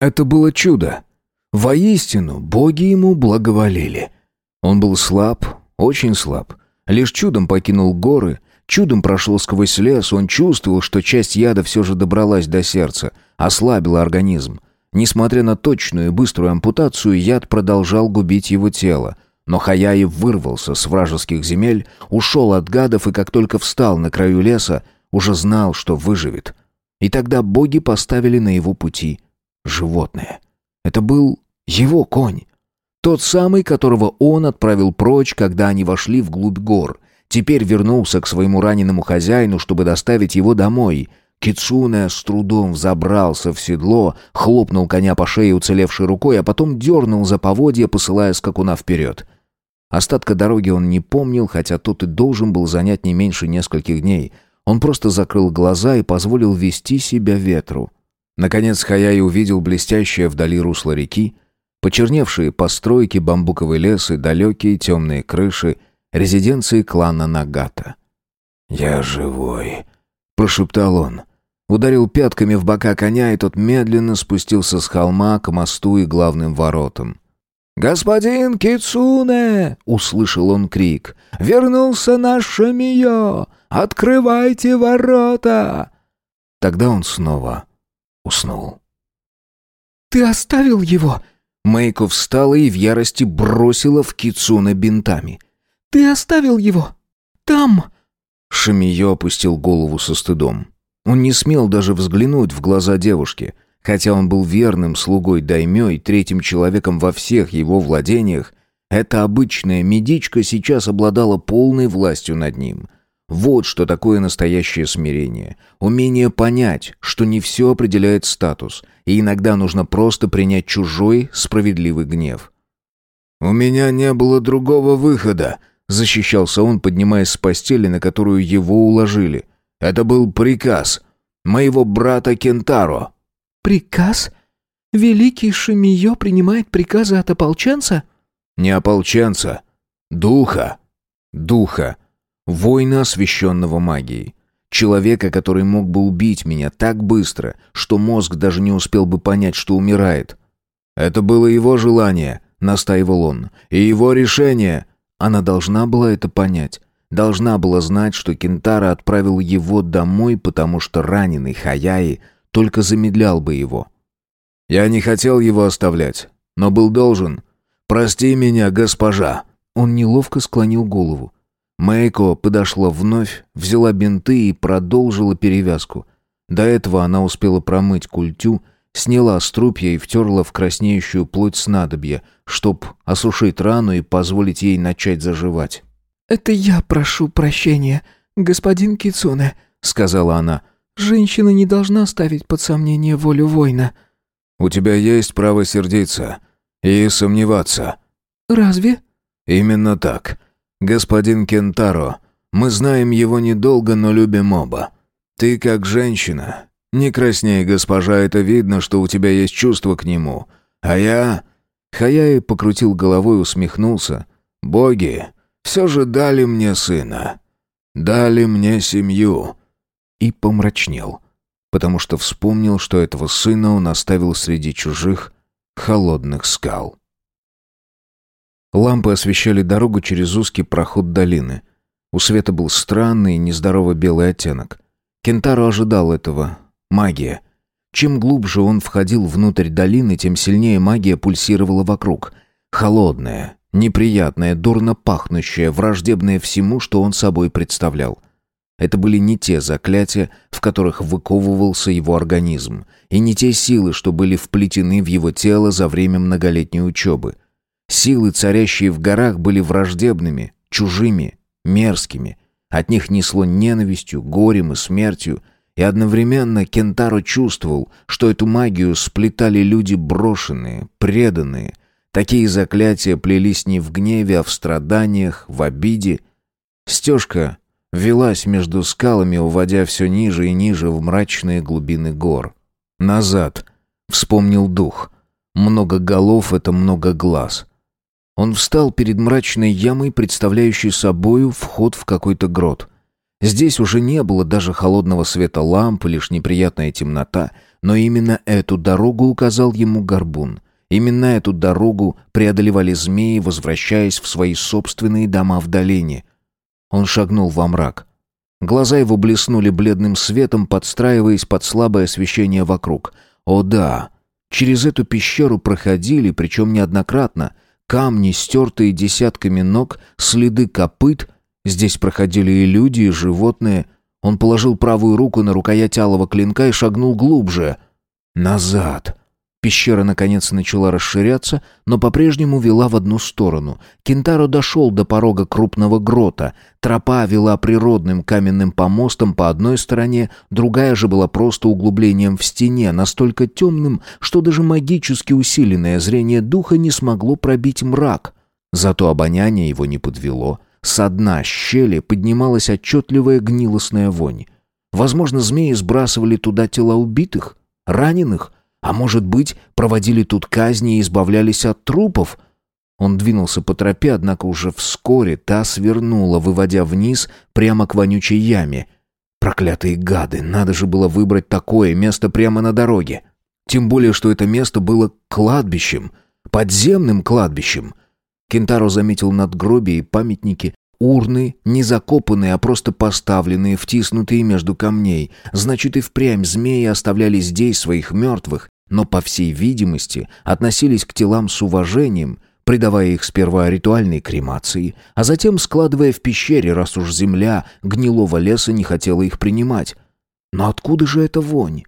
Это было чудо. Воистину, боги ему благоволили. Он был слаб, очень слаб. Лишь чудом покинул горы, чудом прошел сквозь лес, он чувствовал, что часть яда все же добралась до сердца, ослабила организм. Несмотря на точную и быструю ампутацию, яд продолжал губить его тело. Но Хаяев вырвался с вражеских земель, ушел от гадов и как только встал на краю леса, уже знал, что выживет. И тогда боги поставили на его пути животное. Это был его конь. Тот самый, которого он отправил прочь, когда они вошли вглубь гор. Теперь вернулся к своему раненому хозяину, чтобы доставить его домой. Кицуне с трудом взобрался в седло, хлопнул коня по шее уцелевшей рукой, а потом дернул за поводья, посылая скакуна вперед. Остатка дороги он не помнил, хотя тот и должен был занять не меньше нескольких дней. Он просто закрыл глаза и позволил вести себя ветру. Наконец Хаяй увидел блестящее вдали русло реки, почерневшие постройки, бамбуковый лес и далекие темные крыши резиденции клана Нагата. «Я живой», — прошептал он. Ударил пятками в бока коня, и тот медленно спустился с холма к мосту и главным воротам. «Господин Кицуне!» — услышал он крик. «Вернулся наш Шамиё! Открывайте ворота!» Тогда он снова уснул. «Ты оставил его?» Мэйко встала и в ярости бросила в Кицуна бинтами. «Ты оставил его? Там!» Шамиё опустил голову со стыдом. Он не смел даже взглянуть в глаза девушки, хотя он был верным слугой Даймё и третьим человеком во всех его владениях. Эта обычная медичка сейчас обладала полной властью над ним — вот что такое настоящее смирение. Умение понять, что не все определяет статус, и иногда нужно просто принять чужой справедливый гнев. «У меня не было другого выхода», — защищался он, поднимаясь с постели, на которую его уложили. «Это был приказ моего брата Кентаро». «Приказ? Великий Шамиё принимает приказы от ополченца?» «Не ополченца. Духа. Духа воина, освященного магией. Человека, который мог бы убить меня так быстро, что мозг даже не успел бы понять, что умирает. Это было его желание, настаивал он, и его решение. Она должна была это понять. Должна была знать, что Кентара отправил его домой, потому что раненый Хаяи только замедлял бы его. Я не хотел его оставлять, но был должен. Прости меня, госпожа. Он неловко склонил голову. Мэйко подошла вновь, взяла бинты и продолжила перевязку. До этого она успела промыть культю, сняла струпья и втерла в краснеющую плоть снадобья, чтоб осушить рану и позволить ей начать заживать. «Это я прошу прощения, господин Кицуне», — сказала она. «Женщина не должна ставить под сомнение волю воина». «У тебя есть право сердиться и сомневаться». «Разве?» «Именно так. «Господин Кентаро, мы знаем его недолго, но любим оба. Ты как женщина. Не красней, госпожа, это видно, что у тебя есть чувство к нему. А я...» Хаяи покрутил головой усмехнулся. «Боги все же дали мне сына. Дали мне семью». И помрачнел, потому что вспомнил, что этого сына он оставил среди чужих холодных скал. Лампы освещали дорогу через узкий проход долины. У света был странный, нездорово белый оттенок. Кентаро ожидал этого. Магия. Чем глубже он входил внутрь долины, тем сильнее магия пульсировала вокруг. Холодная, неприятная, дурно пахнущая, враждебная всему, что он собой представлял. Это были не те заклятия, в которых выковывался его организм, и не те силы, что были вплетены в его тело за время многолетней учебы. Силы, царящие в горах, были враждебными, чужими, мерзкими. От них несло ненавистью, горем и смертью, и одновременно Кентаро чувствовал, что эту магию сплетали люди брошенные, преданные. Такие заклятия плелись не в гневе, а в страданиях, в обиде. Стежка велась между скалами, уводя все ниже и ниже в мрачные глубины гор. «Назад», — вспомнил дух. «Много голов — это много глаз». Он встал перед мрачной ямой, представляющей собою вход в какой-то грот. Здесь уже не было даже холодного света ламп, лишь неприятная темнота, но именно эту дорогу указал ему горбун. Именно эту дорогу преодолевали змеи, возвращаясь в свои собственные дома в долине. Он шагнул во мрак. Глаза его блеснули бледным светом, подстраиваясь под слабое освещение вокруг. О да, через эту пещеру проходили, причем неоднократно, камни, стертые десятками ног, следы копыт — Здесь проходили и люди, и животные. Он положил правую руку на рукоять алого клинка и шагнул глубже. Назад. Пещера наконец начала расширяться, но по-прежнему вела в одну сторону. Кентаро дошел до порога крупного грота. Тропа вела природным каменным помостом по одной стороне, другая же была просто углублением в стене, настолько темным, что даже магически усиленное зрение духа не смогло пробить мрак. Зато обоняние его не подвело. Со дна щели поднималась отчетливая гнилостная вонь. Возможно, змеи сбрасывали туда тела убитых, раненых, а может быть, проводили тут казни и избавлялись от трупов. Он двинулся по тропе, однако уже вскоре та свернула, выводя вниз прямо к вонючей яме. Проклятые гады, надо же было выбрать такое место прямо на дороге. Тем более, что это место было кладбищем, подземным кладбищем. Кентаро заметил надгробия и памятники, урны, не закопанные, а просто поставленные, втиснутые между камней. Значит, и впрямь змеи оставляли здесь своих мертвых, но, по всей видимости, относились к телам с уважением, придавая их сперва ритуальной кремации, а затем складывая в пещере, раз уж земля гнилого леса не хотела их принимать. Но откуда же эта вонь?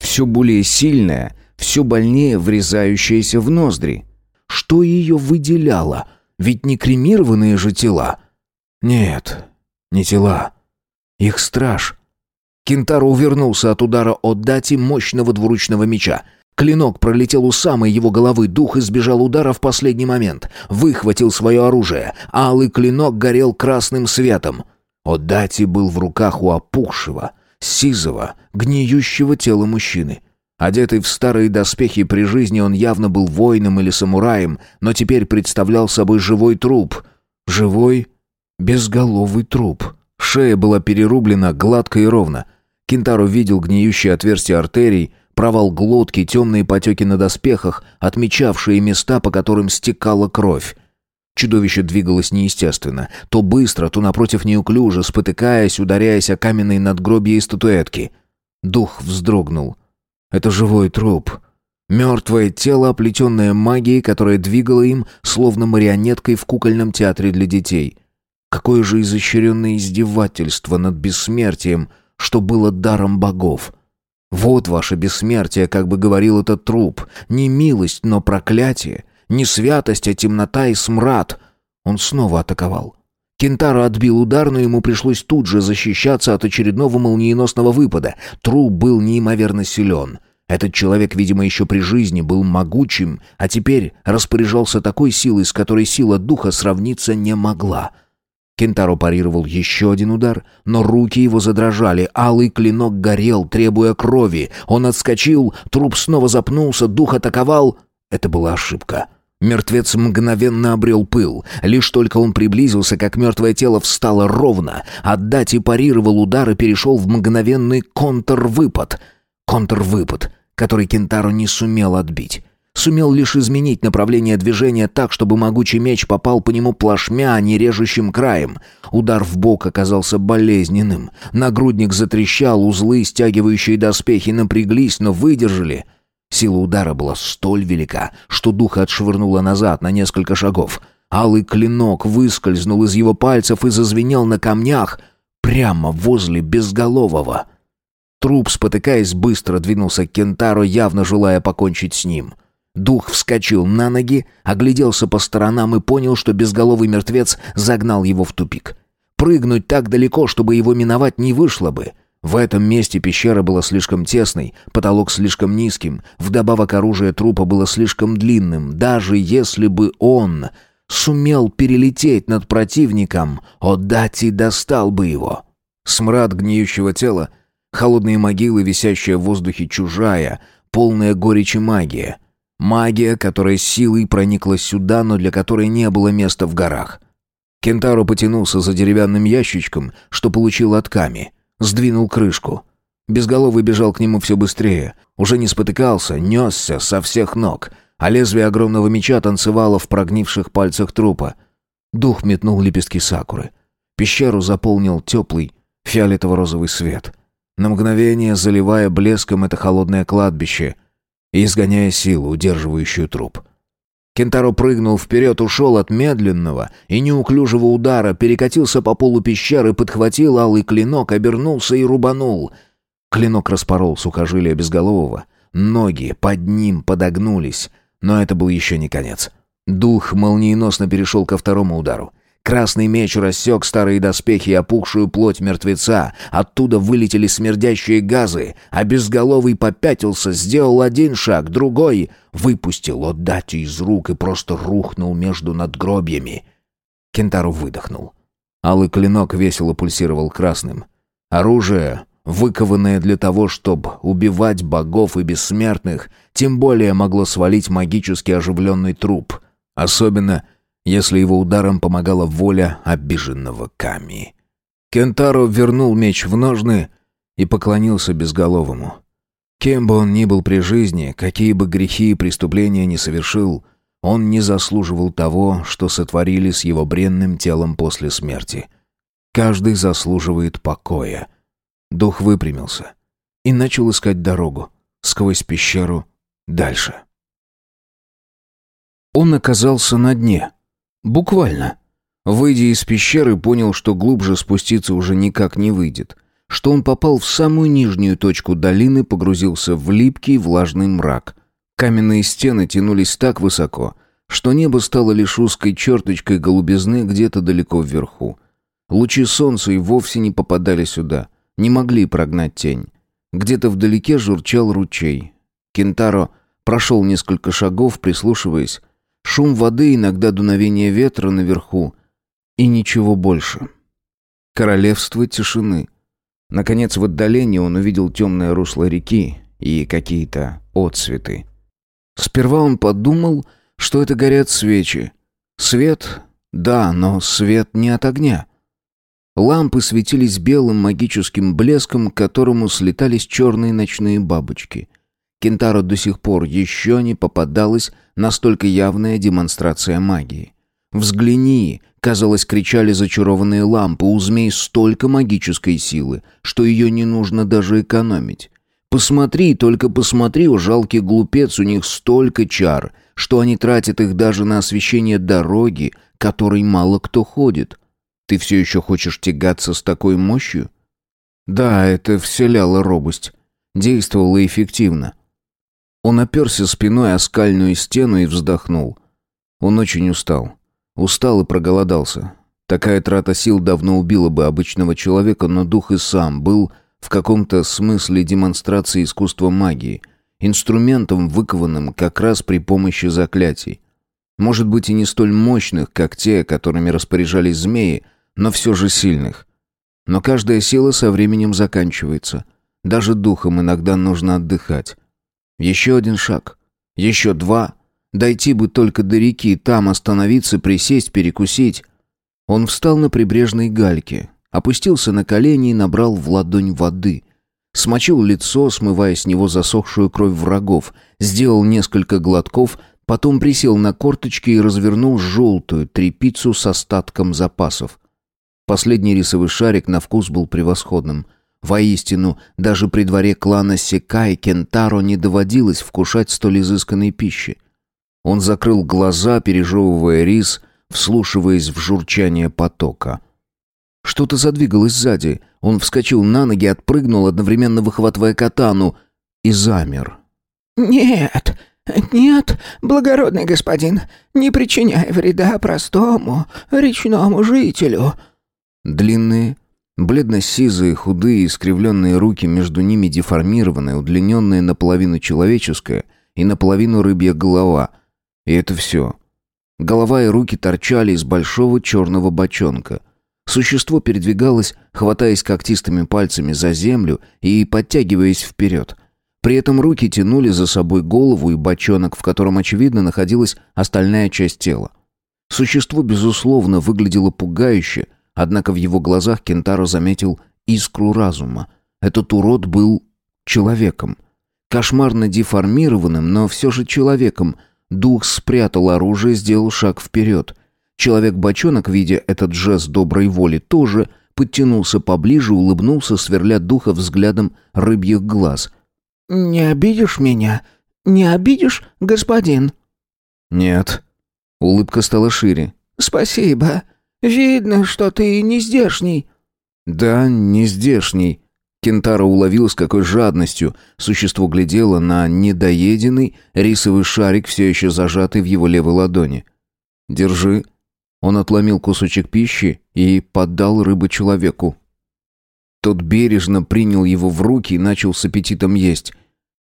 Все более сильная, все больнее врезающаяся в ноздри. Что ее выделяло? Ведь не кремированные же тела. Нет, не тела. Их страж. Кентаро увернулся от удара от дати мощного двуручного меча. Клинок пролетел у самой его головы, дух избежал удара в последний момент. Выхватил свое оружие. Алый клинок горел красным светом. Отдати был в руках у опухшего, сизого, гниющего тела мужчины. Одетый в старые доспехи при жизни он явно был воином или самураем, но теперь представлял собой живой труп. Живой, безголовый труп. Шея была перерублена гладко и ровно. Кентаро видел гниющие отверстия артерий, провал глотки, темные потеки на доспехах, отмечавшие места, по которым стекала кровь. Чудовище двигалось неестественно, то быстро, то напротив неуклюже, спотыкаясь, ударяясь о каменные надгробия и статуэтки. Дух вздрогнул — это живой труп. Мертвое тело, оплетенное магией, которая двигала им, словно марионеткой в кукольном театре для детей. Какое же изощренное издевательство над бессмертием, что было даром богов. Вот ваше бессмертие, как бы говорил этот труп. Не милость, но проклятие. Не святость, а темнота и смрад. Он снова атаковал. Кентаро отбил удар, но ему пришлось тут же защищаться от очередного молниеносного выпада. Труп был неимоверно силен. Этот человек, видимо, еще при жизни был могучим, а теперь распоряжался такой силой, с которой сила духа сравниться не могла. Кентаро парировал еще один удар, но руки его задрожали, алый клинок горел, требуя крови. Он отскочил, труп снова запнулся, дух атаковал. Это была ошибка. Мертвец мгновенно обрел пыл. Лишь только он приблизился, как мертвое тело встало ровно. Отдать и парировал удар и перешел в мгновенный контрвыпад. Контрвыпад, который Кентаро не сумел отбить. Сумел лишь изменить направление движения так, чтобы могучий меч попал по нему плашмя, а не режущим краем. Удар в бок оказался болезненным. Нагрудник затрещал, узлы, стягивающие доспехи, напряглись, но выдержали — Сила удара была столь велика, что духа отшвырнуло назад на несколько шагов. Алый клинок выскользнул из его пальцев и зазвенел на камнях прямо возле безголового. Труп, спотыкаясь, быстро двинулся к Кентаро, явно желая покончить с ним. Дух вскочил на ноги, огляделся по сторонам и понял, что безголовый мертвец загнал его в тупик. Прыгнуть так далеко, чтобы его миновать, не вышло бы — в этом месте пещера была слишком тесной, потолок слишком низким, вдобавок оружие трупа было слишком длинным. Даже если бы он сумел перелететь над противником, Одати достал бы его. Смрад гниющего тела, холодные могилы, висящая в воздухе чужая, полная горечи магия. Магия, которая силой проникла сюда, но для которой не было места в горах. Кентаро потянулся за деревянным ящичком, что получил от Ками. Сдвинул крышку. Безголовый бежал к нему все быстрее. Уже не спотыкался, несся со всех ног, а лезвие огромного меча танцевало в прогнивших пальцах трупа. Дух метнул лепестки сакуры. Пещеру заполнил теплый фиолетово-розовый свет. На мгновение заливая блеском это холодное кладбище изгоняя силу, удерживающую труп. Кентаро прыгнул вперед, ушел от медленного и неуклюжего удара, перекатился по полу пещеры, подхватил алый клинок, обернулся и рубанул. Клинок распорол сухожилие безголового. Ноги под ним подогнулись. Но это был еще не конец. Дух молниеносно перешел ко второму удару. Красный меч рассек старые доспехи и опухшую плоть мертвеца. Оттуда вылетели смердящие газы, а безголовый попятился, сделал один шаг, другой, выпустил отдачи из рук и просто рухнул между надгробьями. Кентару выдохнул. Алый клинок весело пульсировал красным. Оружие, выкованное для того, чтобы убивать богов и бессмертных, тем более могло свалить магически оживленный труп. Особенно если его ударом помогала воля обиженного Ками. Кентаро вернул меч в ножны и поклонился безголовому. Кем бы он ни был при жизни, какие бы грехи и преступления ни совершил, он не заслуживал того, что сотворили с его бренным телом после смерти. Каждый заслуживает покоя. Дух выпрямился и начал искать дорогу сквозь пещеру дальше. Он оказался на дне — Буквально. Выйдя из пещеры, понял, что глубже спуститься уже никак не выйдет. Что он попал в самую нижнюю точку долины, погрузился в липкий влажный мрак. Каменные стены тянулись так высоко, что небо стало лишь узкой черточкой голубизны где-то далеко вверху. Лучи солнца и вовсе не попадали сюда, не могли прогнать тень. Где-то вдалеке журчал ручей. Кентаро прошел несколько шагов, прислушиваясь, Шум воды, иногда дуновение ветра наверху. И ничего больше. Королевство тишины. Наконец, в отдалении он увидел темное русло реки и какие-то отцветы. Сперва он подумал, что это горят свечи. Свет? Да, но свет не от огня. Лампы светились белым магическим блеском, к которому слетались черные ночные бабочки. Кентаро до сих пор еще не попадалась настолько явная демонстрация магии. «Взгляни!» — казалось, кричали зачарованные лампы. У змей столько магической силы, что ее не нужно даже экономить. «Посмотри, только посмотри, у жалкий глупец, у них столько чар, что они тратят их даже на освещение дороги, которой мало кто ходит. Ты все еще хочешь тягаться с такой мощью?» Да, это вселяло робость. Действовало эффективно. Он оперся спиной о скальную стену и вздохнул. Он очень устал. Устал и проголодался. Такая трата сил давно убила бы обычного человека, но дух и сам был в каком-то смысле демонстрацией искусства магии, инструментом, выкованным как раз при помощи заклятий. Может быть и не столь мощных, как те, которыми распоряжались змеи, но все же сильных. Но каждая сила со временем заканчивается. Даже духом иногда нужно отдыхать. Еще один шаг. Еще два. Дойти бы только до реки, там остановиться, присесть, перекусить. Он встал на прибрежной гальке, опустился на колени и набрал в ладонь воды. Смочил лицо, смывая с него засохшую кровь врагов, сделал несколько глотков, потом присел на корточки и развернул желтую трепицу с остатком запасов. Последний рисовый шарик на вкус был превосходным. Воистину, даже при дворе клана Секай Кентаро не доводилось вкушать столь изысканной пищи. Он закрыл глаза, пережевывая рис, вслушиваясь в журчание потока. Что-то задвигалось сзади. Он вскочил на ноги, отпрыгнул, одновременно выхватывая катану, и замер. «Нет, нет, благородный господин, не причиняй вреда простому речному жителю». Длинные, Бледно-сизые, худые, искривленные руки, между ними деформированная, удлиненная наполовину человеческая и наполовину рыбья голова. И это все. Голова и руки торчали из большого черного бочонка. Существо передвигалось, хватаясь когтистыми пальцами за землю и подтягиваясь вперед. При этом руки тянули за собой голову и бочонок, в котором, очевидно, находилась остальная часть тела. Существо, безусловно, выглядело пугающе, однако в его глазах Кентаро заметил искру разума. Этот урод был человеком. Кошмарно деформированным, но все же человеком. Дух спрятал оружие, сделал шаг вперед. Человек-бочонок, видя этот жест доброй воли, тоже подтянулся поближе, улыбнулся, сверля духа взглядом рыбьих глаз. «Не обидишь меня? Не обидишь, господин?» «Нет». Улыбка стала шире. «Спасибо. Видно, что ты не здешний». «Да, не здешний». Кентара уловил, с какой жадностью существо глядело на недоеденный рисовый шарик, все еще зажатый в его левой ладони. «Держи». Он отломил кусочек пищи и поддал рыбу человеку. Тот бережно принял его в руки и начал с аппетитом есть.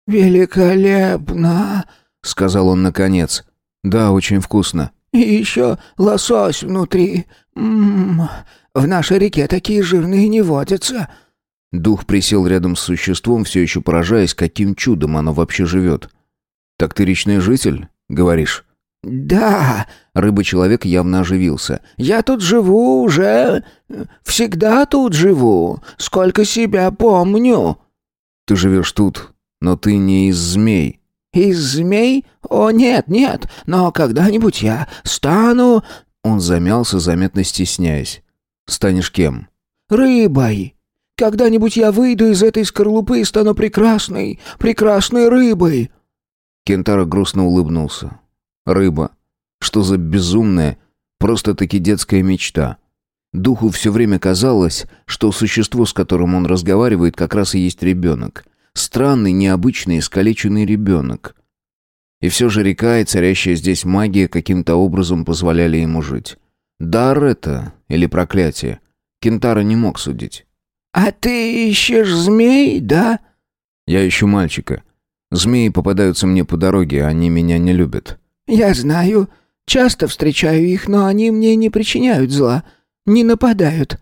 «Великолепно!» — сказал он наконец. «Да, очень вкусно». «И еще лосось внутри. М -м -м. В нашей реке такие жирные не водятся». Дух присел рядом с существом, все еще поражаясь, каким чудом оно вообще живет. «Так ты речный житель, говоришь?» «Да», — рыба-человек явно оживился. «Я тут живу уже... Всегда тут живу. Сколько себя помню». «Ты живешь тут, но ты не из змей». «Из змей? О, нет, нет. Но когда-нибудь я стану...» Он замялся, заметно стесняясь. «Станешь кем?» «Рыбой. Когда-нибудь я выйду из этой скорлупы и стану прекрасной, прекрасной рыбой». Кентара грустно улыбнулся. «Рыба. Что за безумная, просто-таки детская мечта». Духу все время казалось, что существо, с которым он разговаривает, как раз и есть ребенок. Странный, необычный, искалеченный ребенок. И все же река и царящая здесь магия каким-то образом позволяли ему жить. Дар это или проклятие? Кентара не мог судить. «А ты ищешь змей, да?» «Я ищу мальчика. Змеи попадаются мне по дороге, они меня не любят». «Я знаю. Часто встречаю их, но они мне не причиняют зла. Не нападают».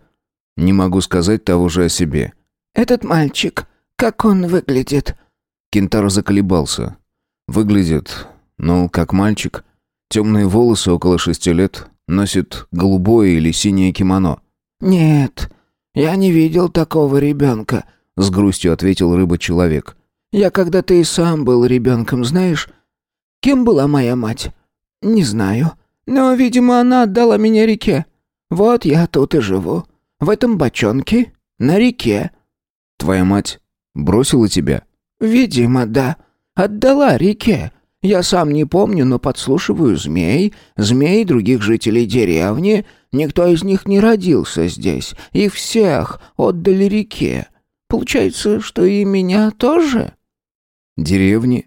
«Не могу сказать того же о себе». «Этот мальчик, как он выглядит?» Кентаро заколебался. «Выглядит, ну, как мальчик. Темные волосы около шести лет, носит голубое или синее кимоно». «Нет, я не видел такого ребенка», — с грустью ответил рыба-человек. «Я когда-то и сам был ребенком, знаешь? Кем была моя мать? Не знаю. Но, видимо, она отдала меня реке. Вот я тут и живу. В этом бочонке, на реке». «Твоя мать бросила тебя?» «Видимо, да. Отдала реке. Я сам не помню, но подслушиваю змей, змей других жителей деревни. Никто из них не родился здесь. Их всех отдали реке. Получается, что и меня тоже?» «Деревни?»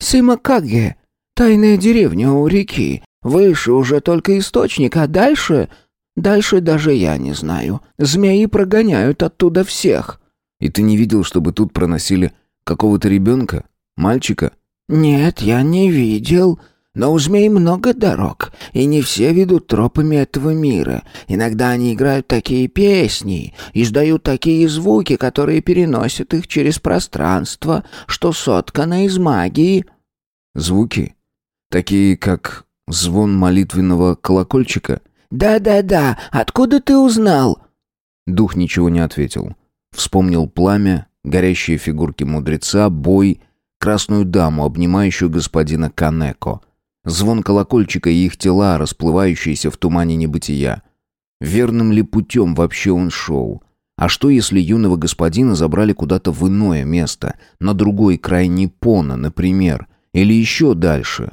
«Симакаге. Тайная деревня у реки. Выше уже только источник, а дальше... Дальше даже я не знаю. Змеи прогоняют оттуда всех». «И ты не видел, чтобы тут проносили какого-то ребенка? Мальчика?» «Нет, я не видел. Но у змей много дорог, и не все ведут тропами этого мира. Иногда они играют такие песни, издают такие звуки, которые переносят их через пространство, что соткано из магии». «Звуки? Такие, как звон молитвенного колокольчика?» «Да-да-да, откуда ты узнал?» Дух ничего не ответил. Вспомнил пламя, горящие фигурки мудреца, бой, красную даму, обнимающую господина Канеко. Звон колокольчика и их тела, расплывающиеся в тумане небытия. Верным ли путем вообще он шел? А что, если юного господина забрали куда-то в иное место, на другой край Ниппона, например, или еще дальше?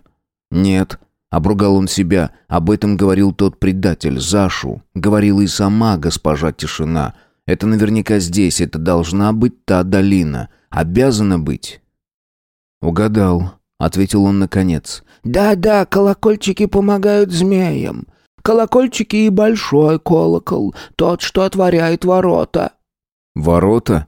Нет, обругал он себя, об этом говорил тот предатель, Зашу, говорила и сама госпожа Тишина. Это наверняка здесь, это должна быть та долина, обязана быть. Угадал, ответил он наконец. Да-да, колокольчики помогают змеям. Колокольчики и большой колокол, тот, что отворяет ворота. Ворота?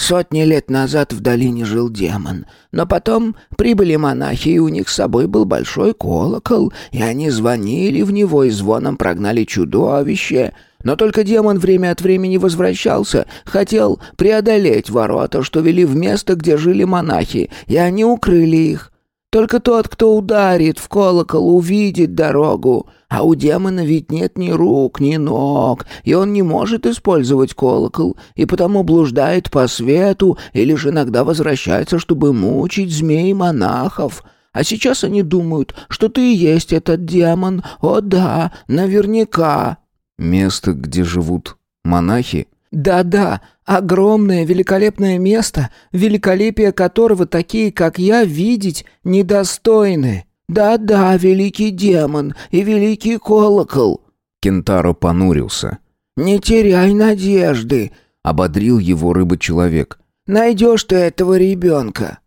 Сотни лет назад в долине жил демон, но потом прибыли монахи, и у них с собой был большой колокол, и они звонили в него и звоном прогнали чудовище. Но только демон время от времени возвращался, хотел преодолеть ворота, что вели в место, где жили монахи, и они укрыли их. Только тот, кто ударит в колокол, увидит дорогу. А у демона ведь нет ни рук, ни ног, и он не может использовать колокол, и потому блуждает по свету или же иногда возвращается, чтобы мучить змей-монахов. А сейчас они думают, что ты и есть этот демон. О да, наверняка». «Место, где живут монахи?» «Да-да, огромное великолепное место, великолепие которого такие, как я, видеть недостойны. Да-да, великий демон и великий колокол». Кентаро понурился. «Не теряй надежды», — ободрил его рыба-человек. «Найдешь ты этого ребенка.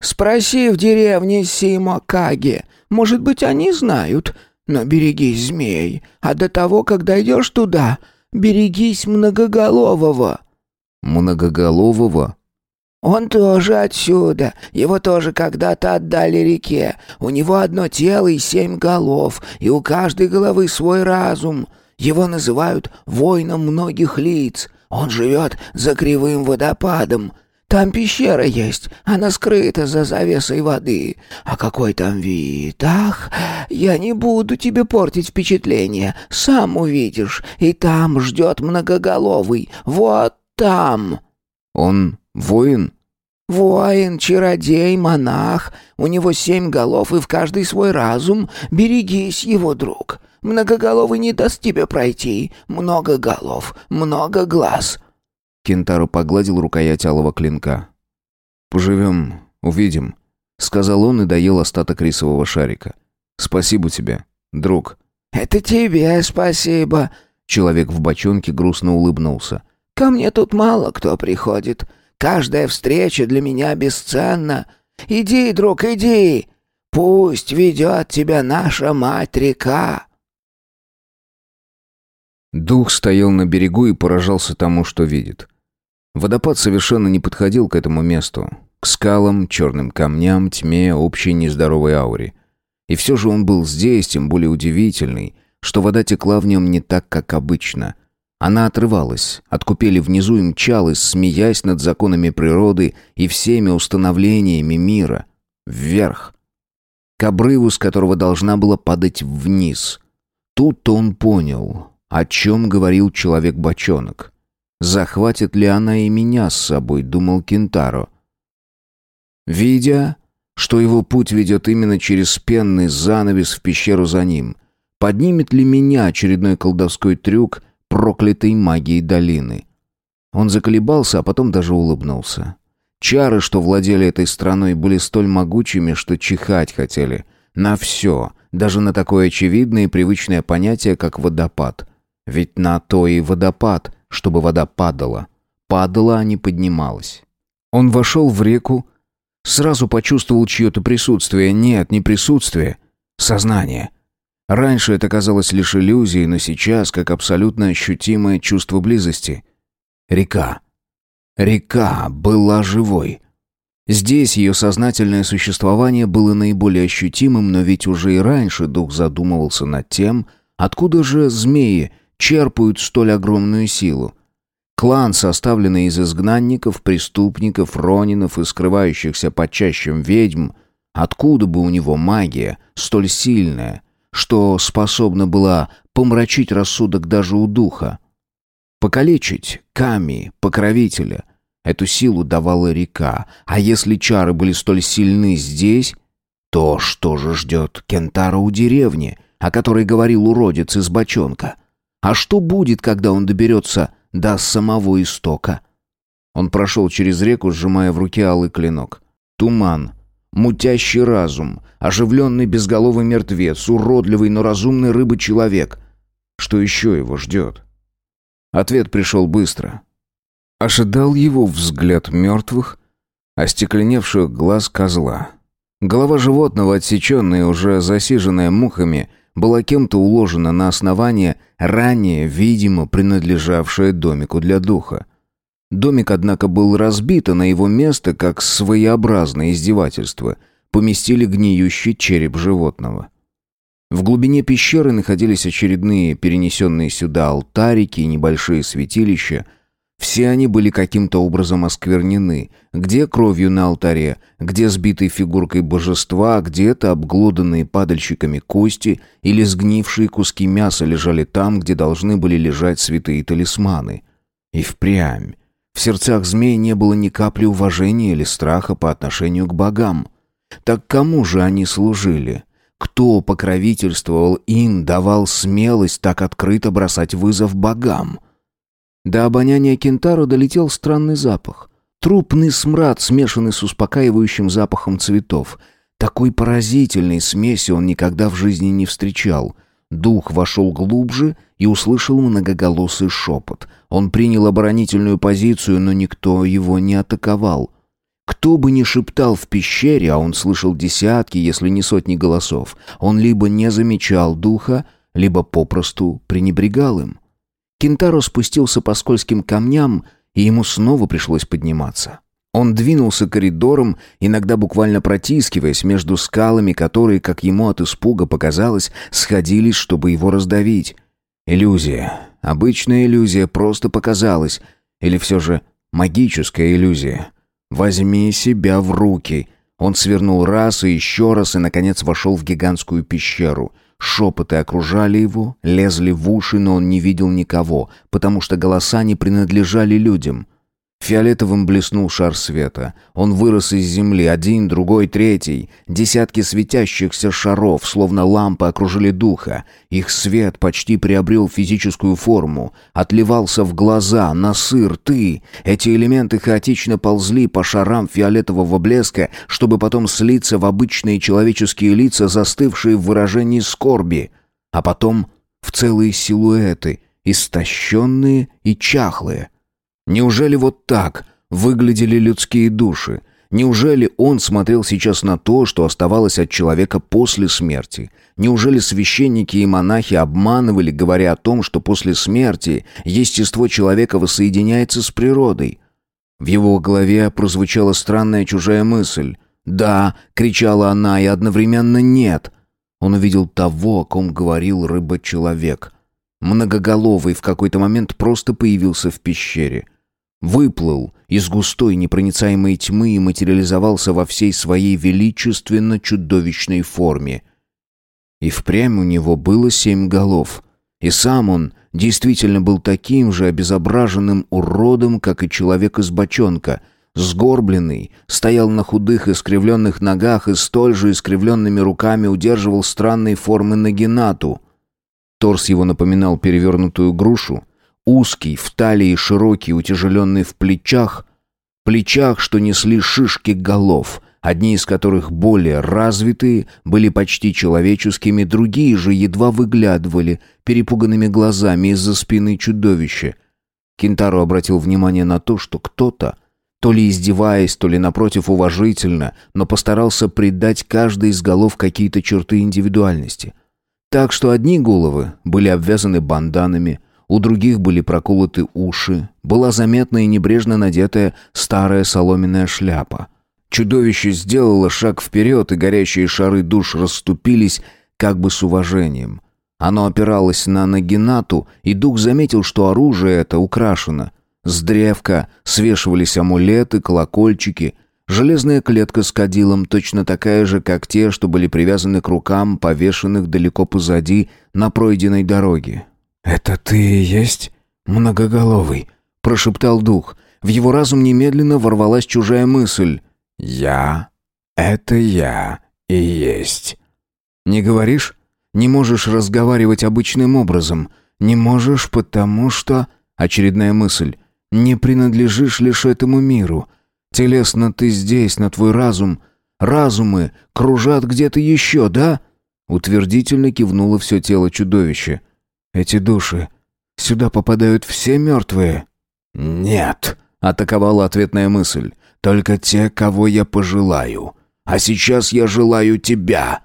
Спроси в деревне Симокаги. Может быть, они знают. Но берегись змей, а до того, как дойдешь туда, берегись многоголового». «Многоголового?» «Он тоже отсюда. Его тоже когда-то отдали реке. У него одно тело и семь голов, и у каждой головы свой разум. Его называют воином многих лиц. Он живет за кривым водопадом. Там пещера есть, она скрыта за завесой воды. А какой там вид? Ах, я не буду тебе портить впечатление. Сам увидишь. И там ждет многоголовый. Вот там. Он воин? Воин, чародей, монах. У него семь голов и в каждый свой разум. Берегись его, друг. Многоголовый не даст тебе пройти. Много голов, много глаз. Кентаро погладил рукоять алого клинка. «Поживем, увидим», — сказал он и доел остаток рисового шарика. «Спасибо тебе, друг». «Это тебе спасибо», — человек в бочонке грустно улыбнулся. «Ко мне тут мало кто приходит. Каждая встреча для меня бесценна. Иди, друг, иди. Пусть ведет тебя наша мать-река». Дух стоял на берегу и поражался тому, что видит. Водопад совершенно не подходил к этому месту. К скалам, черным камням, тьме, общей нездоровой ауре. И все же он был здесь, тем более удивительный, что вода текла в нем не так, как обычно. Она отрывалась, от купели внизу и мчалась, смеясь над законами природы и всеми установлениями мира. Вверх. К обрыву, с которого должна была падать вниз. Тут-то он понял, о чем говорил человек-бочонок. Захватит ли она и меня с собой, думал Кентаро. Видя, что его путь ведет именно через пенный занавес в пещеру за ним, поднимет ли меня очередной колдовской трюк проклятой магией долины? Он заколебался, а потом даже улыбнулся. Чары, что владели этой страной, были столь могучими, что чихать хотели. На все, даже на такое очевидное и привычное понятие, как водопад. Ведь на то и водопад, чтобы вода падала. Падала, а не поднималась. Он вошел в реку, сразу почувствовал чье-то присутствие. Нет, не присутствие, сознание. Раньше это казалось лишь иллюзией, но сейчас как абсолютно ощутимое чувство близости. Река. Река была живой. Здесь ее сознательное существование было наиболее ощутимым, но ведь уже и раньше дух задумывался над тем, откуда же змеи черпают столь огромную силу. Клан, составленный из изгнанников, преступников, ронинов и скрывающихся под чащем ведьм, откуда бы у него магия столь сильная, что способна была помрачить рассудок даже у духа? Покалечить Ками, покровителя. Эту силу давала река, а если чары были столь сильны здесь, то что же ждет Кентара у деревни, о которой говорил уродец из бочонка? — а что будет, когда он доберется до самого истока? Он прошел через реку, сжимая в руке алый клинок. Туман, мутящий разум, оживленный безголовый мертвец, уродливый, но разумный рыба-человек. Что еще его ждет? Ответ пришел быстро. Ожидал его взгляд мертвых, остекленевших глаз козла. Голова животного, отсеченная, уже засиженная мухами, была кем-то уложена на основание, ранее, видимо, принадлежавшее домику для духа. Домик, однако, был разбит, а на его место, как своеобразное издевательство, поместили гниющий череп животного. В глубине пещеры находились очередные перенесенные сюда алтарики и небольшие святилища. Все они были каким-то образом осквернены. Где кровью на алтаре, где сбитой фигуркой божества, где-то обглоданные падальщиками кости или сгнившие куски мяса лежали там, где должны были лежать святые талисманы. И впрямь. В сердцах змей не было ни капли уважения или страха по отношению к богам. Так кому же они служили? Кто покровительствовал им, давал смелость так открыто бросать вызов богам? До обоняния Кентаро долетел странный запах. Трупный смрад, смешанный с успокаивающим запахом цветов. Такой поразительной смеси он никогда в жизни не встречал. Дух вошел глубже и услышал многоголосый шепот. Он принял оборонительную позицию, но никто его не атаковал. Кто бы ни шептал в пещере, а он слышал десятки, если не сотни голосов, он либо не замечал духа, либо попросту пренебрегал им. Кентаро спустился по скользким камням, и ему снова пришлось подниматься. Он двинулся коридором, иногда буквально протискиваясь между скалами, которые, как ему от испуга показалось, сходились, чтобы его раздавить. Иллюзия. Обычная иллюзия просто показалась. Или все же магическая иллюзия. «Возьми себя в руки», он свернул раз и еще раз и, наконец, вошел в гигантскую пещеру — Шепоты окружали его, лезли в уши, но он не видел никого, потому что голоса не принадлежали людям. Фиолетовым блеснул шар света. Он вырос из земли, один, другой, третий. Десятки светящихся шаров, словно лампы, окружили духа. Их свет почти приобрел физическую форму. Отливался в глаза, носы, рты. Эти элементы хаотично ползли по шарам фиолетового блеска, чтобы потом слиться в обычные человеческие лица, застывшие в выражении скорби. А потом в целые силуэты, истощенные и чахлые — Неужели вот так выглядели людские души? Неужели он смотрел сейчас на то, что оставалось от человека после смерти? Неужели священники и монахи обманывали, говоря о том, что после смерти естество человека воссоединяется с природой? В его голове прозвучала странная чужая мысль. «Да!» — кричала она, и одновременно «нет». Он увидел того, о ком говорил рыба-человек. Многоголовый в какой-то момент просто появился в пещере — выплыл из густой непроницаемой тьмы и материализовался во всей своей величественно-чудовищной форме. И впрямь у него было семь голов, и сам он действительно был таким же обезображенным уродом, как и человек из бочонка, сгорбленный, стоял на худых искривленных ногах и столь же искривленными руками удерживал странные формы нагинату. Торс его напоминал перевернутую грушу, Узкий, в талии широкий, утяжеленный в плечах, плечах, что несли шишки голов, одни из которых более развитые, были почти человеческими, другие же едва выглядывали перепуганными глазами из-за спины чудовища. Кентаро обратил внимание на то, что кто-то, то ли издеваясь, то ли напротив уважительно, но постарался придать каждой из голов какие-то черты индивидуальности. Так что одни головы были обвязаны банданами, у других были проколоты уши, была заметна и небрежно надетая старая соломенная шляпа. Чудовище сделало шаг вперед, и горящие шары душ расступились как бы с уважением. Оно опиралось на Нагинату, и дух заметил, что оружие это украшено. С древка свешивались амулеты, колокольчики. Железная клетка с кадилом точно такая же, как те, что были привязаны к рукам, повешенных далеко позади на пройденной дороге. «Это ты и есть многоголовый?» — прошептал дух. В его разум немедленно ворвалась чужая мысль. «Я — это я и есть». «Не говоришь? Не можешь разговаривать обычным образом. Не можешь, потому что...» Очередная мысль. «Не принадлежишь лишь этому миру. Телесно ты здесь, на твой разум. Разумы кружат где-то еще, да?» Утвердительно кивнуло все тело чудовища. Эти души. Сюда попадают все мертвые?» «Нет», — атаковала ответная мысль. «Только те, кого я пожелаю. А сейчас я желаю тебя».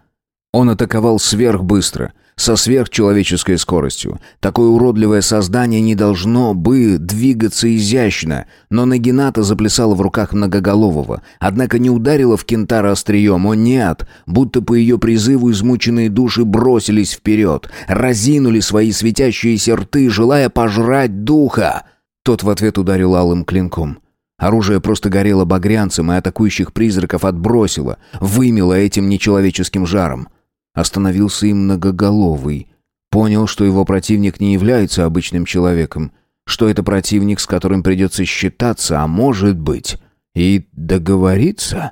Он атаковал сверхбыстро, со сверхчеловеческой скоростью. Такое уродливое создание не должно бы двигаться изящно, но Нагината заплясала в руках многоголового, однако не ударила в кентара острием, о нет, будто по ее призыву измученные души бросились вперед, разинули свои светящиеся рты, желая пожрать духа. Тот в ответ ударил алым клинком. Оружие просто горело багрянцем и атакующих призраков отбросило, вымело этим нечеловеческим жаром. Остановился и многоголовый. Понял, что его противник не является обычным человеком, что это противник, с которым придется считаться, а может быть и договориться.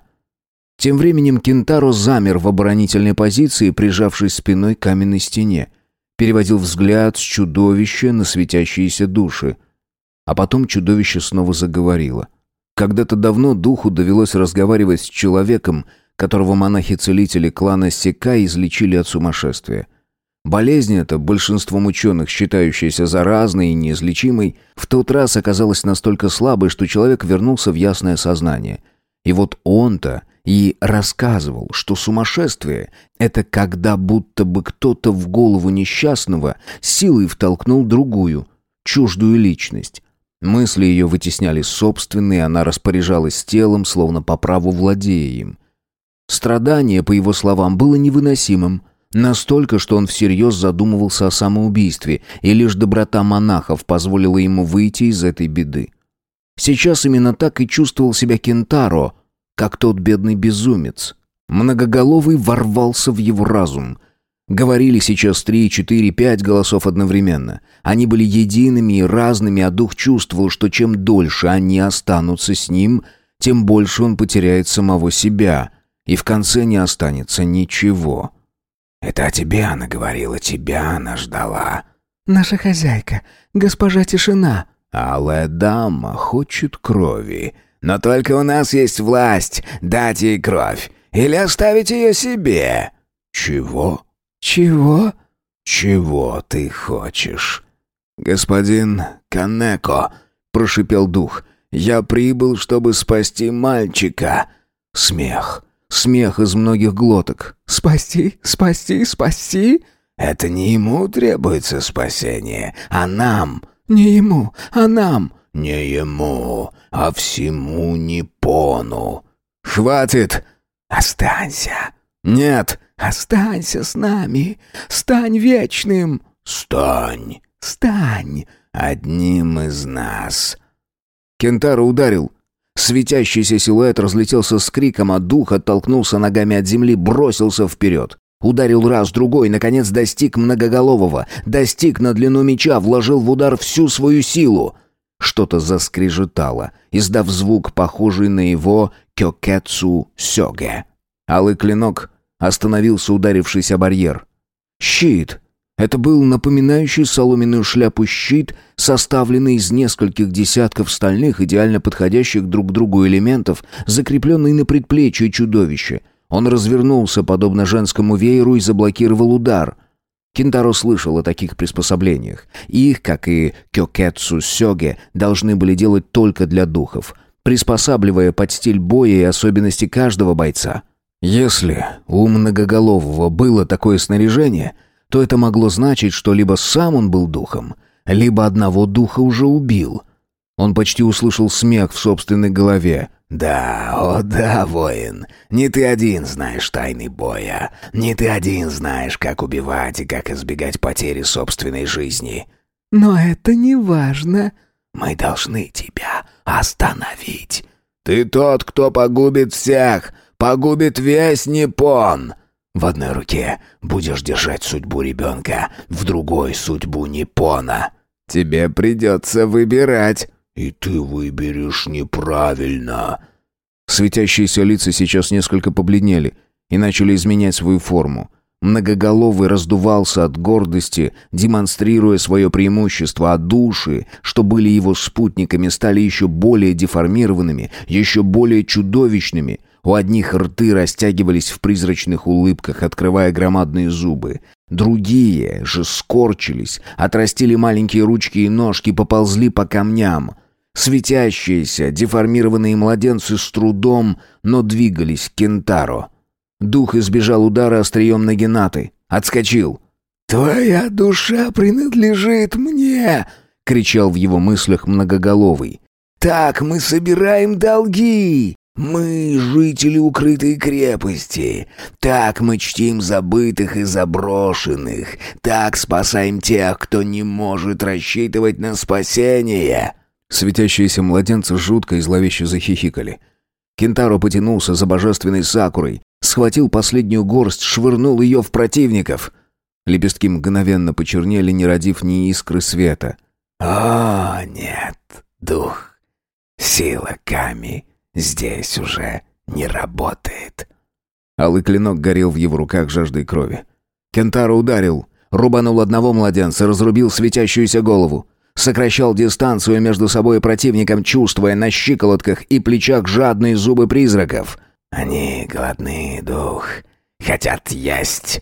Тем временем Кентаро замер в оборонительной позиции, прижавшись спиной к каменной стене. Переводил взгляд с чудовища на светящиеся души. А потом чудовище снова заговорило. Когда-то давно духу довелось разговаривать с человеком, которого монахи-целители клана Сека излечили от сумасшествия. Болезнь эта, большинством ученых считающаяся заразной и неизлечимой, в тот раз оказалась настолько слабой, что человек вернулся в ясное сознание. И вот он-то и рассказывал, что сумасшествие — это когда будто бы кто-то в голову несчастного силой втолкнул другую, чуждую личность. Мысли ее вытесняли собственные, она распоряжалась телом, словно по праву владея им. Страдание, по его словам, было невыносимым, настолько, что он всерьез задумывался о самоубийстве, и лишь доброта монахов позволила ему выйти из этой беды. Сейчас именно так и чувствовал себя Кентаро, как тот бедный безумец. Многоголовый ворвался в его разум. Говорили сейчас три, четыре, пять голосов одновременно. Они были едиными и разными, а дух чувствовал, что чем дольше они останутся с ним, тем больше он потеряет самого себя — и в конце не останется ничего. «Это о тебе она говорила, тебя она ждала». «Наша хозяйка, госпожа Тишина». «Алая дама хочет крови, но только у нас есть власть дать ей кровь или оставить ее себе». «Чего?» «Чего?» «Чего ты хочешь?» «Господин Канеко», — прошипел дух, — «я прибыл, чтобы спасти мальчика». Смех. Смех из многих глоток. «Спасти, спасти, спасти?» «Это не ему требуется спасение, а нам». «Не ему, а нам». «Не ему, а всему Нипону». «Хватит!» «Останься». «Нет». «Останься с нами. Стань вечным». «Стань». «Стань». «Одним из нас». Кентаро ударил. Светящийся силуэт разлетелся с криком, а дух оттолкнулся ногами от земли, бросился вперед. Ударил раз, другой, наконец достиг многоголового, достиг на длину меча, вложил в удар всю свою силу. Что-то заскрежетало, издав звук, похожий на его кёкэцу сёге. Алый клинок остановился, ударившись о барьер. Щит! Это был напоминающий соломенную шляпу щит, составленный из нескольких десятков стальных, идеально подходящих друг к другу элементов, закрепленный на предплечье чудовища. Он развернулся, подобно женскому вееру, и заблокировал удар. Кентаро слышал о таких приспособлениях. Их, как и кёкетсу сёге, должны были делать только для духов, приспосабливая под стиль боя и особенности каждого бойца. Если у многоголового было такое снаряжение — то это могло значить, что либо сам он был духом, либо одного духа уже убил. Он почти услышал смех в собственной голове. «Да, о да, воин, не ты один знаешь тайны боя, не ты один знаешь, как убивать и как избегать потери собственной жизни». «Но это не важно». «Мы должны тебя остановить». «Ты тот, кто погубит всех, погубит весь Непон!» В одной руке будешь держать судьбу ребенка, в другой — судьбу Непона. Тебе придется выбирать. И ты выберешь неправильно. Светящиеся лица сейчас несколько побледнели и начали изменять свою форму. Многоголовый раздувался от гордости, демонстрируя свое преимущество, а души, что были его спутниками, стали еще более деформированными, еще более чудовищными, у одних рты растягивались в призрачных улыбках, открывая громадные зубы. Другие же скорчились, отрастили маленькие ручки и ножки, поползли по камням. Светящиеся, деформированные младенцы с трудом, но двигались к Кентаро. Дух избежал удара острием ноги Наты. Отскочил. «Твоя душа принадлежит мне!» — кричал в его мыслях многоголовый. «Так мы собираем долги! Мы — жители укрытой крепости. Так мы чтим забытых и заброшенных. Так спасаем тех, кто не может рассчитывать на спасение». Светящиеся младенцы жутко и зловеще захихикали. Кентаро потянулся за божественной сакурой, схватил последнюю горсть, швырнул ее в противников. Лепестки мгновенно почернели, не родив ни искры света. «О, нет, дух, сила Ками здесь уже не работает». Алый клинок горел в его руках жаждой крови. Кентаро ударил, рубанул одного младенца, разрубил светящуюся голову. Сокращал дистанцию между собой и противником, чувствуя на щиколотках и плечах жадные зубы призраков. «Они голодны, дух, хотят есть».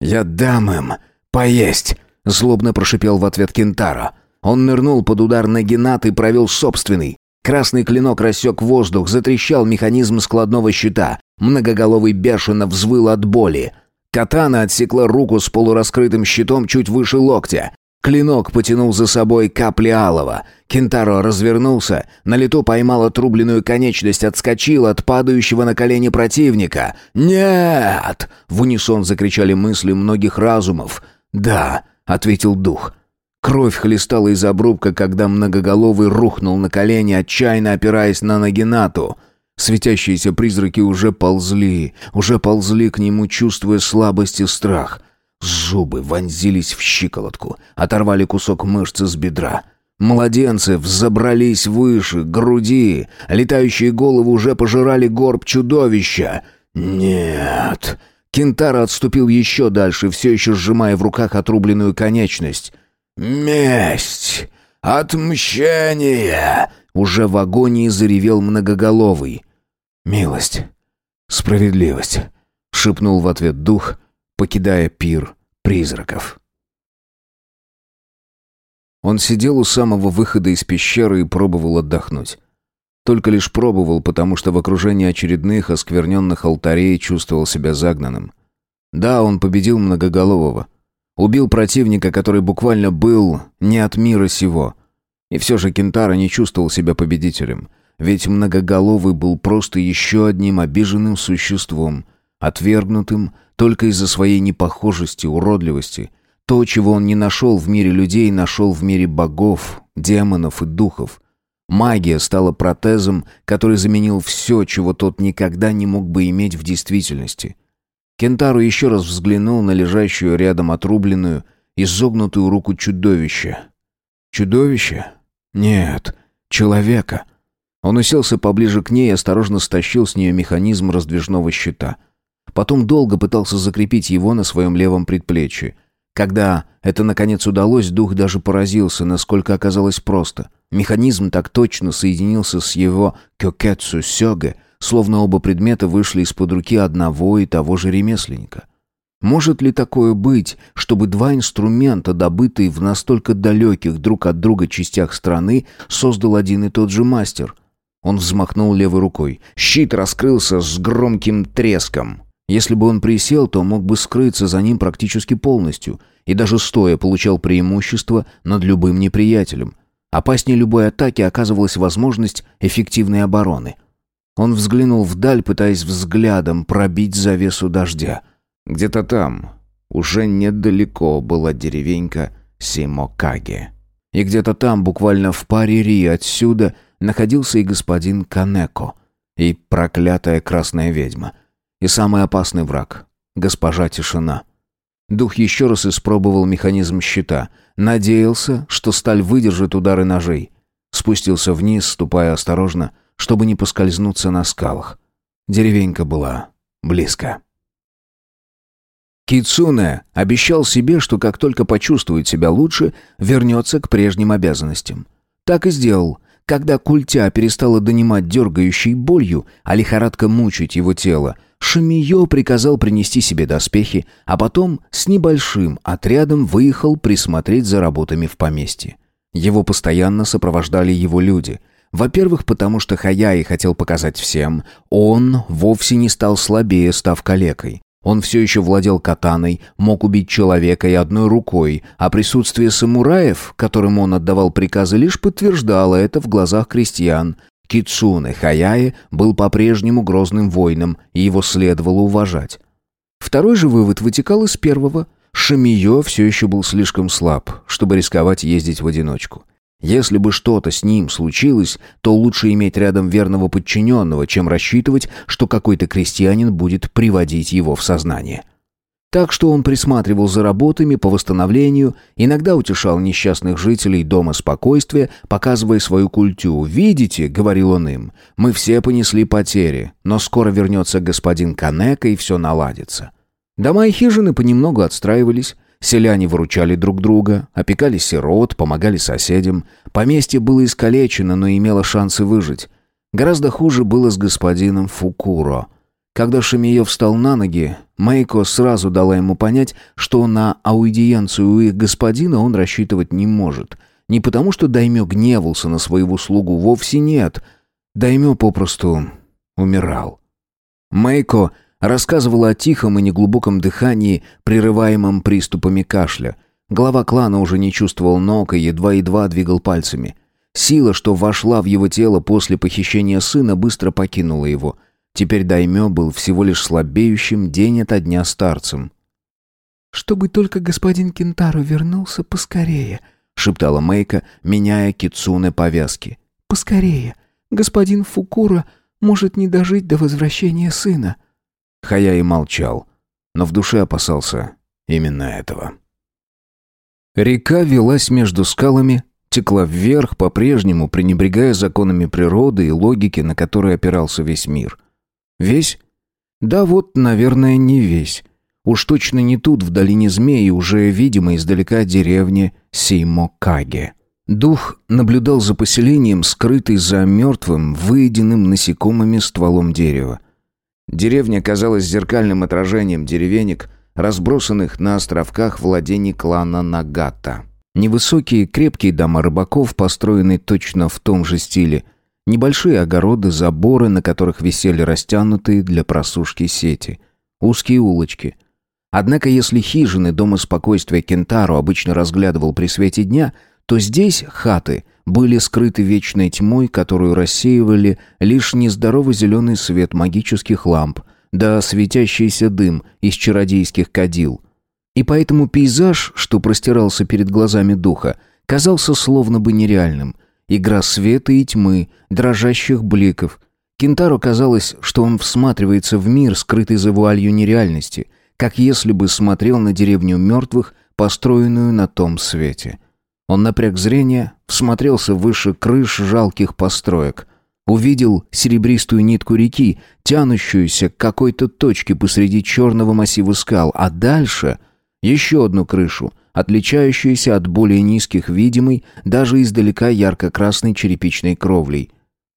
«Я дам им поесть», — злобно прошипел в ответ Кентаро. Он нырнул под удар Нагинат и провел собственный. Красный клинок рассек воздух, затрещал механизм складного щита. Многоголовый бешено взвыл от боли. Катана отсекла руку с полураскрытым щитом чуть выше локтя. Клинок потянул за собой капли алого. Кентаро развернулся, на лету поймал отрубленную конечность, отскочил от падающего на колени противника. «Нет!» — в унисон закричали мысли многих разумов. «Да!» — ответил дух. Кровь хлестала из обрубка, когда многоголовый рухнул на колени, отчаянно опираясь на Нагинату. Светящиеся призраки уже ползли, уже ползли к нему, чувствуя слабость и страх — Зубы вонзились в щиколотку, оторвали кусок мышцы с бедра. Младенцы взобрались выше, груди. Летающие головы уже пожирали горб чудовища. «Нет!» Кентара отступил еще дальше, все еще сжимая в руках отрубленную конечность. «Месть! Отмщение!» Уже в агонии заревел многоголовый. «Милость! Справедливость!» — шепнул в ответ дух — покидая пир призраков. Он сидел у самого выхода из пещеры и пробовал отдохнуть. Только лишь пробовал, потому что в окружении очередных оскверненных алтарей чувствовал себя загнанным. Да, он победил многоголового. Убил противника, который буквально был не от мира сего. И все же Кентара не чувствовал себя победителем. Ведь многоголовый был просто еще одним обиженным существом, отвергнутым только из-за своей непохожести, уродливости. То, чего он не нашел в мире людей, нашел в мире богов, демонов и духов. Магия стала протезом, который заменил все, чего тот никогда не мог бы иметь в действительности. Кентару еще раз взглянул на лежащую рядом отрубленную, изогнутую руку чудовища. Чудовище? Нет, человека. Он уселся поближе к ней и осторожно стащил с нее механизм раздвижного щита — Потом долго пытался закрепить его на своем левом предплечье. Когда это наконец удалось, дух даже поразился, насколько оказалось просто. Механизм так точно соединился с его кёкетсу сёге, словно оба предмета вышли из-под руки одного и того же ремесленника. Может ли такое быть, чтобы два инструмента, добытые в настолько далеких друг от друга частях страны, создал один и тот же мастер? Он взмахнул левой рукой. Щит раскрылся с громким треском. Если бы он присел, то мог бы скрыться за ним практически полностью, и даже стоя получал преимущество над любым неприятелем. Опаснее любой атаки оказывалась возможность эффективной обороны. Он взглянул вдаль, пытаясь взглядом пробить завесу дождя. Где-то там, уже недалеко, была деревенька Симокаге. И где-то там, буквально в паре ри отсюда, находился и господин Канеко, и проклятая красная ведьма — и самый опасный враг — госпожа Тишина. Дух еще раз испробовал механизм щита. Надеялся, что сталь выдержит удары ножей. Спустился вниз, ступая осторожно, чтобы не поскользнуться на скалах. Деревенька была близко. Кицуне обещал себе, что как только почувствует себя лучше, вернется к прежним обязанностям. Так и сделал. Когда культя перестала донимать дергающей болью, а лихорадка мучить его тело, Шамиё приказал принести себе доспехи, а потом с небольшим отрядом выехал присмотреть за работами в поместье. Его постоянно сопровождали его люди. Во-первых, потому что Хаяи хотел показать всем, он вовсе не стал слабее, став калекой. Он все еще владел катаной, мог убить человека и одной рукой, а присутствие самураев, которым он отдавал приказы, лишь подтверждало это в глазах крестьян, Кицуне Хаяе был по-прежнему грозным воином, и его следовало уважать. Второй же вывод вытекал из первого. Шамиё все еще был слишком слаб, чтобы рисковать ездить в одиночку. Если бы что-то с ним случилось, то лучше иметь рядом верного подчиненного, чем рассчитывать, что какой-то крестьянин будет приводить его в сознание. Так что он присматривал за работами по восстановлению, иногда утешал несчастных жителей дома спокойствия, показывая свою культю. «Видите», — говорил он им, — «мы все понесли потери, но скоро вернется господин Канека и все наладится». Дома и хижины понемногу отстраивались, селяне выручали друг друга, опекали сирот, помогали соседям. Поместье было искалечено, но имело шансы выжить. Гораздо хуже было с господином Фукуро — когда Шамиев встал на ноги, Майко сразу дала ему понять, что на аудиенцию у их господина он рассчитывать не может. Не потому, что Даймё гневался на своего слугу, вовсе нет. Даймё попросту умирал. Майко рассказывала о тихом и неглубоком дыхании, прерываемом приступами кашля. Глава клана уже не чувствовал ног и едва-едва двигал пальцами. Сила, что вошла в его тело после похищения сына, быстро покинула его – Теперь Даймё был всего лишь слабеющим день ото дня старцем. «Чтобы только господин Кентаро вернулся поскорее», — шептала Мейка, меняя кицуне повязки. «Поскорее. Господин Фукура может не дожить до возвращения сына». Хаяи молчал, но в душе опасался именно этого. Река велась между скалами, текла вверх, по-прежнему пренебрегая законами природы и логики, на которые опирался весь мир — Весь? Да вот, наверное, не весь. Уж точно не тут, в долине змеи, уже видимо издалека деревня Сеймокаге. Дух наблюдал за поселением, скрытый за мертвым, выеденным насекомыми стволом дерева. Деревня казалась зеркальным отражением деревенек, разбросанных на островках владений клана Нагата. Невысокие крепкие дома рыбаков, построенные точно в том же стиле – Небольшие огороды, заборы, на которых висели растянутые для просушки сети. Узкие улочки. Однако если хижины дома спокойствия Кентаро обычно разглядывал при свете дня, то здесь хаты были скрыты вечной тьмой, которую рассеивали лишь нездоровый зеленый свет магических ламп, да светящийся дым из чародейских кадил. И поэтому пейзаж, что простирался перед глазами духа, казался словно бы нереальным – Игра света и тьмы, дрожащих бликов. Кентару казалось, что он всматривается в мир, скрытый за вуалью нереальности, как если бы смотрел на деревню мертвых, построенную на том свете. Он напряг зрение, всмотрелся выше крыш жалких построек. Увидел серебристую нитку реки, тянущуюся к какой-то точке посреди черного массива скал, а дальше еще одну крышу, отличающаяся от более низких видимой, даже издалека ярко-красной черепичной кровлей.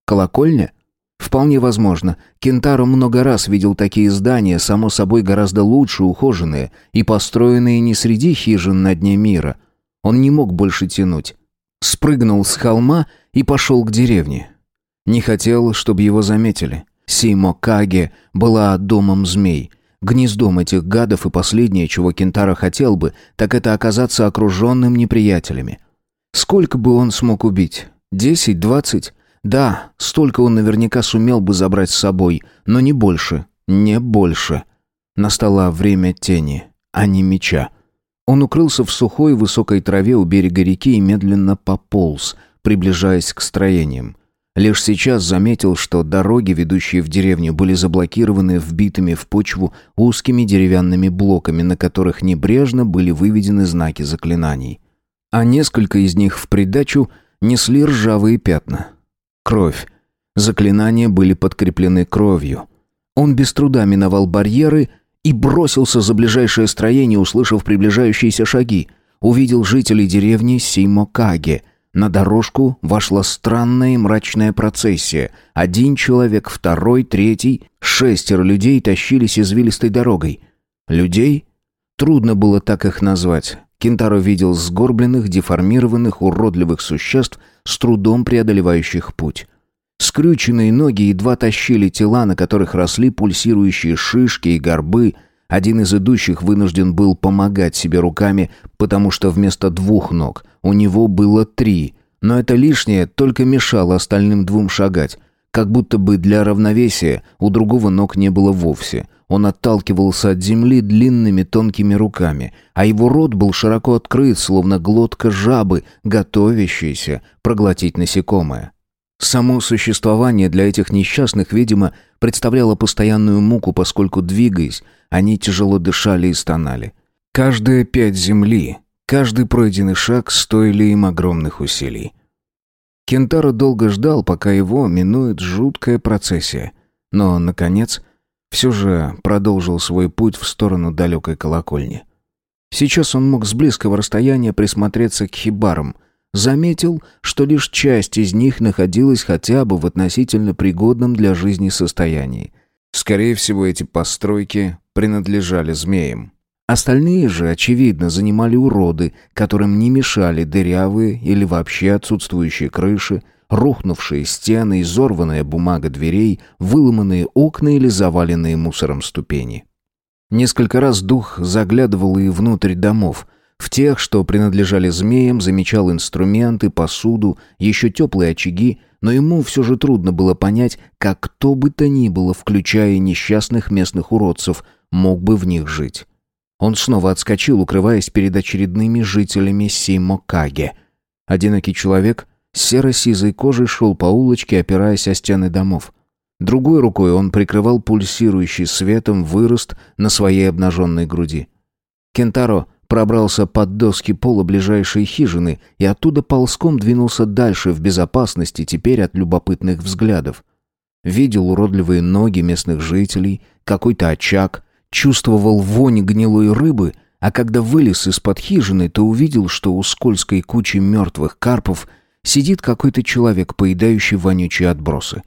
Колокольня? Вполне возможно. Кентаро много раз видел такие здания, само собой гораздо лучше ухоженные и построенные не среди хижин на дне мира. Он не мог больше тянуть. Спрыгнул с холма и пошел к деревне. Не хотел, чтобы его заметили. Симо Каге была домом змей — Гнездом этих гадов и последнее, чего Кентара хотел бы, так это оказаться окруженным неприятелями. Сколько бы он смог убить? Десять, двадцать? Да, столько он наверняка сумел бы забрать с собой, но не больше, не больше. Настало время тени, а не меча. Он укрылся в сухой высокой траве у берега реки и медленно пополз, приближаясь к строениям. Лишь сейчас заметил, что дороги, ведущие в деревню, были заблокированы вбитыми в почву узкими деревянными блоками, на которых небрежно были выведены знаки заклинаний. А несколько из них в придачу несли ржавые пятна. Кровь. Заклинания были подкреплены кровью. Он без труда миновал барьеры и бросился за ближайшее строение, услышав приближающиеся шаги. Увидел жителей деревни Симокаге – на дорожку вошла странная и мрачная процессия. Один человек, второй, третий, шестеро людей тащились извилистой дорогой. Людей? Трудно было так их назвать. Кентаро видел сгорбленных, деформированных, уродливых существ, с трудом преодолевающих путь. Скрюченные ноги едва тащили тела, на которых росли пульсирующие шишки и горбы – один из идущих вынужден был помогать себе руками, потому что вместо двух ног у него было три. Но это лишнее только мешало остальным двум шагать. Как будто бы для равновесия у другого ног не было вовсе. Он отталкивался от земли длинными тонкими руками, а его рот был широко открыт, словно глотка жабы, готовящейся проглотить насекомое. Само существование для этих несчастных, видимо, представляло постоянную муку, поскольку, двигаясь, они тяжело дышали и стонали. Каждая пять земли, каждый пройденный шаг стоили им огромных усилий. Кентаро долго ждал, пока его минует жуткая процессия, но, наконец, все же продолжил свой путь в сторону далекой колокольни. Сейчас он мог с близкого расстояния присмотреться к хибарам, заметил, что лишь часть из них находилась хотя бы в относительно пригодном для жизни состоянии. Скорее всего, эти постройки принадлежали змеям. Остальные же, очевидно, занимали уроды, которым не мешали дырявые или вообще отсутствующие крыши, рухнувшие стены, изорванная бумага дверей, выломанные окна или заваленные мусором ступени. Несколько раз дух заглядывал и внутрь домов. В тех, что принадлежали змеям, замечал инструменты, посуду, еще теплые очаги, но ему все же трудно было понять, как кто бы то ни было, включая несчастных местных уродцев, мог бы в них жить. Он снова отскочил, укрываясь перед очередными жителями Симокаге. Одинокий человек с серо-сизой кожей шел по улочке, опираясь о стены домов. Другой рукой он прикрывал пульсирующий светом вырост на своей обнаженной груди. Кентаро пробрался под доски пола ближайшей хижины и оттуда ползком двинулся дальше в безопасности теперь от любопытных взглядов. Видел уродливые ноги местных жителей, какой-то очаг, чувствовал вонь гнилой рыбы, а когда вылез из-под хижины, то увидел, что у скользкой кучи мертвых карпов сидит какой-то человек, поедающий вонючие отбросы.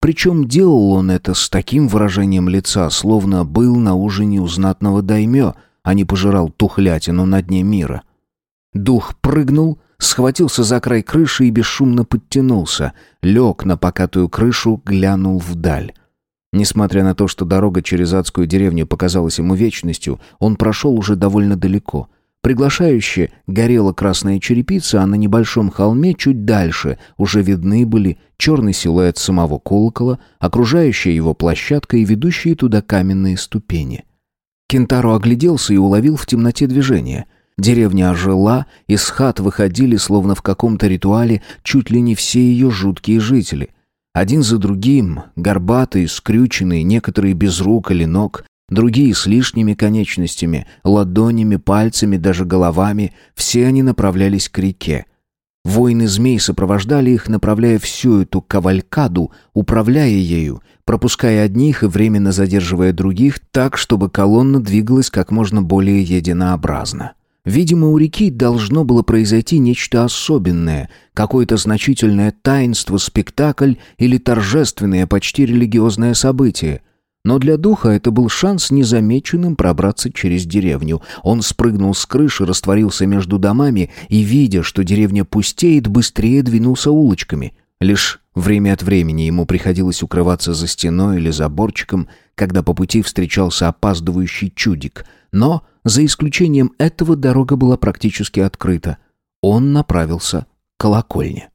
Причем делал он это с таким выражением лица, словно был на ужине у знатного даймё, а не пожирал тухлятину на дне мира. Дух прыгнул, схватился за край крыши и бесшумно подтянулся, лег на покатую крышу, глянул вдаль. Несмотря на то, что дорога через адскую деревню показалась ему вечностью, он прошел уже довольно далеко. Приглашающе горела красная черепица, а на небольшом холме чуть дальше уже видны были черный силуэт самого колокола, окружающая его площадка и ведущие туда каменные ступени. Кентаро огляделся и уловил в темноте движение. Деревня ожила, из хат выходили, словно в каком-то ритуале, чуть ли не все ее жуткие жители — один за другим, горбатые, скрюченные, некоторые без рук или ног, другие с лишними конечностями, ладонями, пальцами, даже головами, все они направлялись к реке. Воины змей сопровождали их, направляя всю эту кавалькаду, управляя ею, пропуская одних и временно задерживая других так, чтобы колонна двигалась как можно более единообразно. Видимо, у реки должно было произойти нечто особенное, какое-то значительное таинство, спектакль или торжественное, почти религиозное событие. Но для духа это был шанс незамеченным пробраться через деревню. Он спрыгнул с крыши, растворился между домами и, видя, что деревня пустеет, быстрее двинулся улочками. Лишь время от времени ему приходилось укрываться за стеной или заборчиком, когда по пути встречался опаздывающий чудик. Но за исключением этого дорога была практически открыта. Он направился к колокольне.